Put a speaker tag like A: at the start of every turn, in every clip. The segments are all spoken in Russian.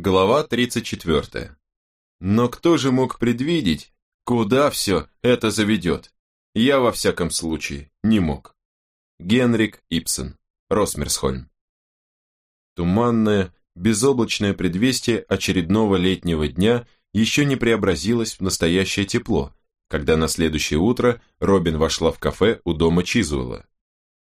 A: Глава 34. Но кто же мог предвидеть, куда все это заведет? Я, во всяком случае, не мог. Генрик Ипсен, Росмерсхольм. Туманное, безоблачное предвестие очередного летнего дня еще не преобразилось в настоящее тепло, когда на следующее утро Робин вошла в кафе у дома Чизуэлла.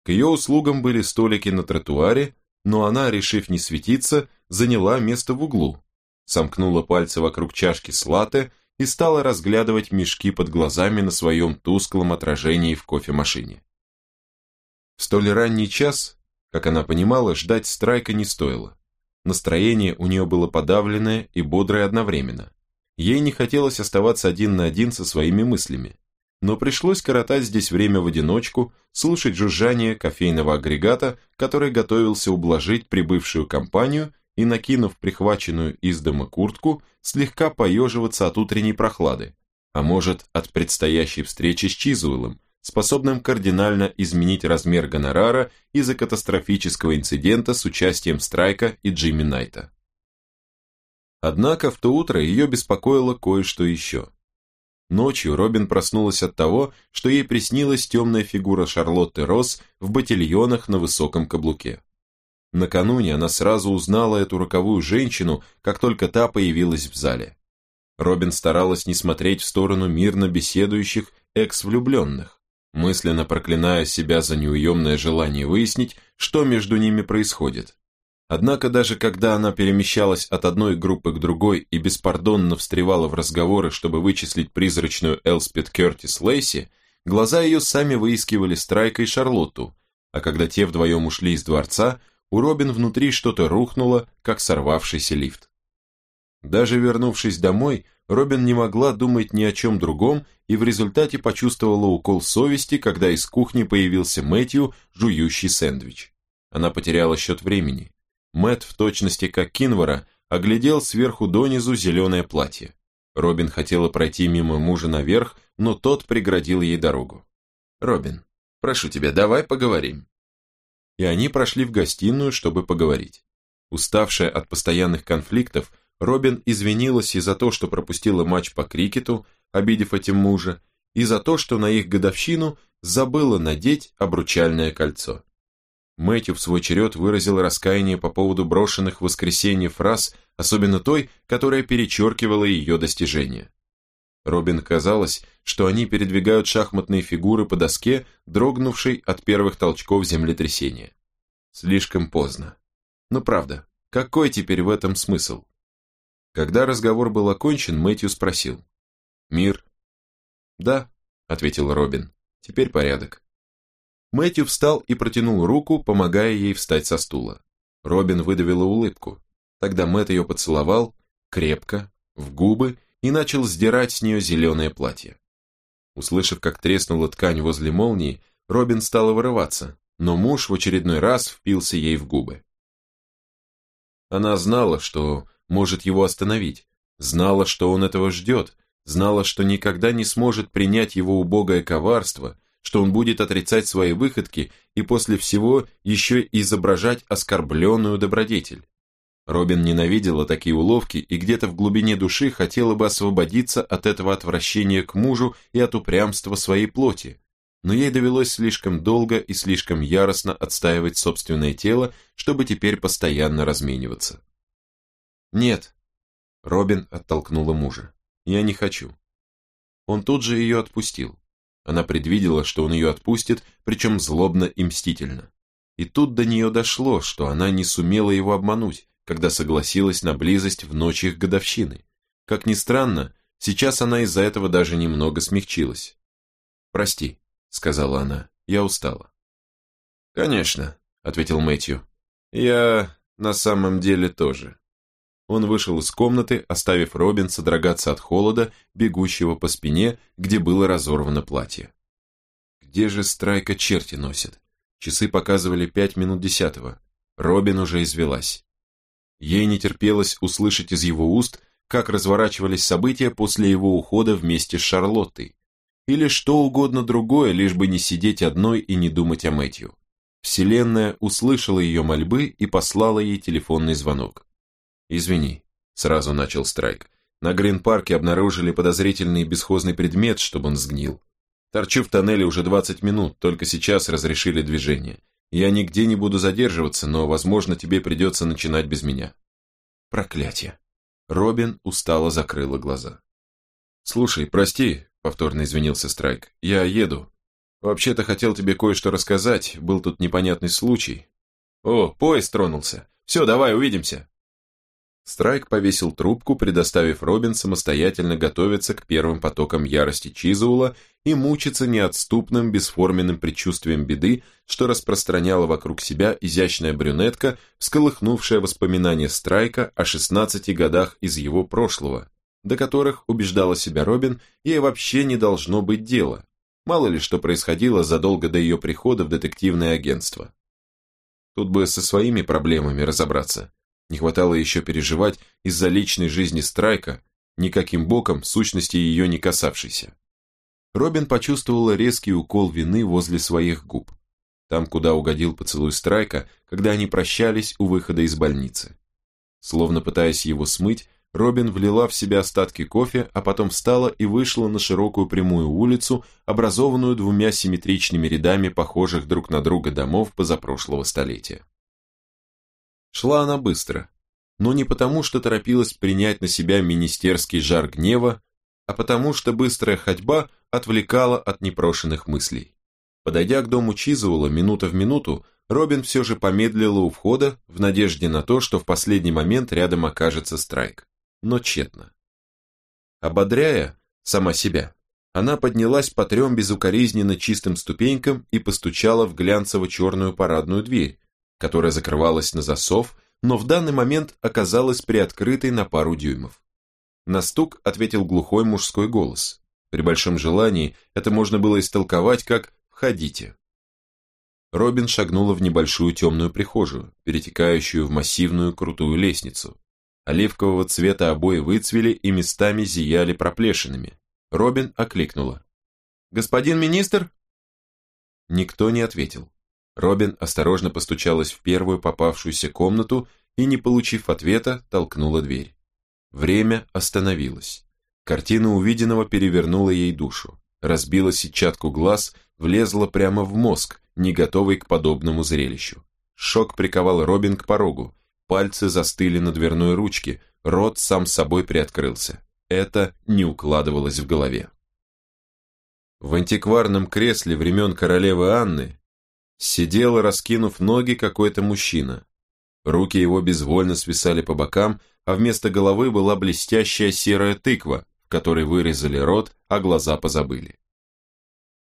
A: К ее услугам были столики на тротуаре, но она, решив не светиться, заняла место в углу, сомкнула пальцы вокруг чашки с латте и стала разглядывать мешки под глазами на своем тусклом отражении в кофемашине. В столь ранний час, как она понимала, ждать страйка не стоило. Настроение у нее было подавленное и бодрое одновременно. Ей не хотелось оставаться один на один со своими мыслями, но пришлось коротать здесь время в одиночку, слушать жужжание кофейного агрегата, который готовился ублажить прибывшую компанию и, накинув прихваченную из дома куртку, слегка поеживаться от утренней прохлады, а может, от предстоящей встречи с Чизуэлом, способным кардинально изменить размер гонорара из-за катастрофического инцидента с участием Страйка и Джимми Найта. Однако в то утро ее беспокоило кое-что еще. Ночью Робин проснулась от того, что ей приснилась темная фигура Шарлотты Росс в ботильонах на высоком каблуке. Накануне она сразу узнала эту роковую женщину, как только та появилась в зале. Робин старалась не смотреть в сторону мирно беседующих экс-влюбленных, мысленно проклиная себя за неуемное желание выяснить, что между ними происходит. Однако даже когда она перемещалась от одной группы к другой и беспардонно встревала в разговоры, чтобы вычислить призрачную Элспет Кертис Лейси, глаза ее сами выискивали Страйка и Шарлотту, а когда те вдвоем ушли из дворца, у Робин внутри что-то рухнуло, как сорвавшийся лифт. Даже вернувшись домой, Робин не могла думать ни о чем другом и в результате почувствовала укол совести, когда из кухни появился Мэтью, жующий сэндвич. Она потеряла счет времени. Мэт в точности как Кинвара оглядел сверху донизу зеленое платье. Робин хотела пройти мимо мужа наверх, но тот преградил ей дорогу. «Робин, прошу тебя, давай поговорим» и они прошли в гостиную, чтобы поговорить. Уставшая от постоянных конфликтов, Робин извинилась и за то, что пропустила матч по крикету, обидев этим мужа, и за то, что на их годовщину забыла надеть обручальное кольцо. Мэтью в свой черед выразил раскаяние по поводу брошенных в воскресенье фраз, особенно той, которая перечеркивала ее достижения. Робин казалось, что они передвигают шахматные фигуры по доске, дрогнувшей от первых толчков землетрясения. Слишком поздно. Но правда, какой теперь в этом смысл? Когда разговор был окончен, Мэтью спросил. «Мир?» «Да», — ответил Робин. «Теперь порядок». Мэтью встал и протянул руку, помогая ей встать со стула. Робин выдавила улыбку. Тогда Мэтт ее поцеловал, крепко, в губы, и начал сдирать с нее зеленое платье. Услышав, как треснула ткань возле молнии, Робин стала вырываться, но муж в очередной раз впился ей в губы. Она знала, что может его остановить, знала, что он этого ждет, знала, что никогда не сможет принять его убогое коварство, что он будет отрицать свои выходки и после всего еще изображать оскорбленную добродетель. Робин ненавидела такие уловки и где-то в глубине души хотела бы освободиться от этого отвращения к мужу и от упрямства своей плоти. Но ей довелось слишком долго и слишком яростно отстаивать собственное тело, чтобы теперь постоянно размениваться. «Нет», — Робин оттолкнула мужа, — «я не хочу». Он тут же ее отпустил. Она предвидела, что он ее отпустит, причем злобно и мстительно. И тут до нее дошло, что она не сумела его обмануть, когда согласилась на близость в ночь их годовщины. Как ни странно, сейчас она из-за этого даже немного смягчилась. «Прости», — сказала она, — «я устала». «Конечно», — ответил Мэтью. «Я на самом деле тоже». Он вышел из комнаты, оставив Робин содрогаться от холода, бегущего по спине, где было разорвано платье. Где же страйка черти носит? Часы показывали пять минут десятого. Робин уже извелась. Ей не терпелось услышать из его уст, как разворачивались события после его ухода вместе с Шарлоттой. Или что угодно другое, лишь бы не сидеть одной и не думать о Мэтью. Вселенная услышала ее мольбы и послала ей телефонный звонок. «Извини», — сразу начал Страйк. На Грин-парке обнаружили подозрительный бесхозный предмет, чтобы он сгнил. Торчу в тоннеле уже 20 минут, только сейчас разрешили движение. Я нигде не буду задерживаться, но, возможно, тебе придется начинать без меня. Проклятие. Робин устало закрыла глаза. Слушай, прости, повторно извинился Страйк. Я еду. Вообще-то хотел тебе кое-что рассказать, был тут непонятный случай. О, поезд тронулся. Все, давай, увидимся. Страйк повесил трубку, предоставив Робин самостоятельно готовиться к первым потокам ярости Чизула и мучиться неотступным бесформенным предчувствием беды, что распространяла вокруг себя изящная брюнетка, всколыхнувшая воспоминания Страйка о 16 годах из его прошлого, до которых, убеждала себя Робин, ей вообще не должно быть дела. Мало ли что происходило задолго до ее прихода в детективное агентство. Тут бы со своими проблемами разобраться. Не хватало еще переживать из-за личной жизни Страйка, никаким боком сущности ее не касавшейся. Робин почувствовала резкий укол вины возле своих губ, там, куда угодил поцелуй Страйка, когда они прощались у выхода из больницы. Словно пытаясь его смыть, Робин влила в себя остатки кофе, а потом встала и вышла на широкую прямую улицу, образованную двумя симметричными рядами похожих друг на друга домов позапрошлого столетия. Шла она быстро, но не потому, что торопилась принять на себя министерский жар гнева, а потому, что быстрая ходьба отвлекала от непрошенных мыслей. Подойдя к дому Чизуэлла минута в минуту, Робин все же помедлила у входа в надежде на то, что в последний момент рядом окажется Страйк, но тщетно. Ободряя сама себя, она поднялась по трем безукоризненно чистым ступенькам и постучала в глянцево-черную парадную дверь, которая закрывалась на засов, но в данный момент оказалась приоткрытой на пару дюймов. На стук ответил глухой мужской голос. При большом желании это можно было истолковать как «входите». Робин шагнула в небольшую темную прихожую, перетекающую в массивную крутую лестницу. Оливкового цвета обои выцвели и местами зияли проплешинами. Робин окликнула. «Господин министр?» Никто не ответил. Робин осторожно постучалась в первую попавшуюся комнату и, не получив ответа, толкнула дверь. Время остановилось. Картина увиденного перевернула ей душу, разбила сетчатку глаз, влезла прямо в мозг, не готовый к подобному зрелищу. Шок приковал Робин к порогу, пальцы застыли на дверной ручке, рот сам собой приоткрылся. Это не укладывалось в голове. В антикварном кресле времен королевы Анны Сидел, раскинув ноги, какой-то мужчина. Руки его безвольно свисали по бокам, а вместо головы была блестящая серая тыква, в которой вырезали рот, а глаза позабыли.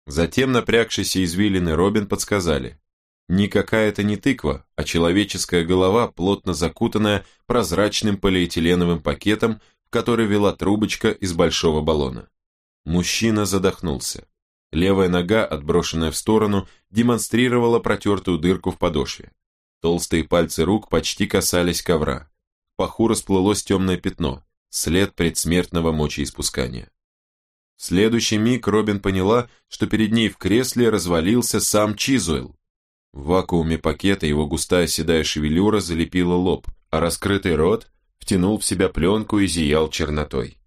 A: Затем напрягшиеся извилины Робин подсказали. Никакая это не тыква, а человеческая голова, плотно закутанная прозрачным полиэтиленовым пакетом, в который вела трубочка из большого баллона. Мужчина задохнулся. Левая нога, отброшенная в сторону, демонстрировала протертую дырку в подошве. Толстые пальцы рук почти касались ковра. Паху расплылось темное пятно, след предсмертного мочеиспускания. В следующий миг Робин поняла, что перед ней в кресле развалился сам Чизуэлл. В вакууме пакета его густая седая шевелюра залепила лоб, а раскрытый рот втянул в себя пленку и зиял чернотой.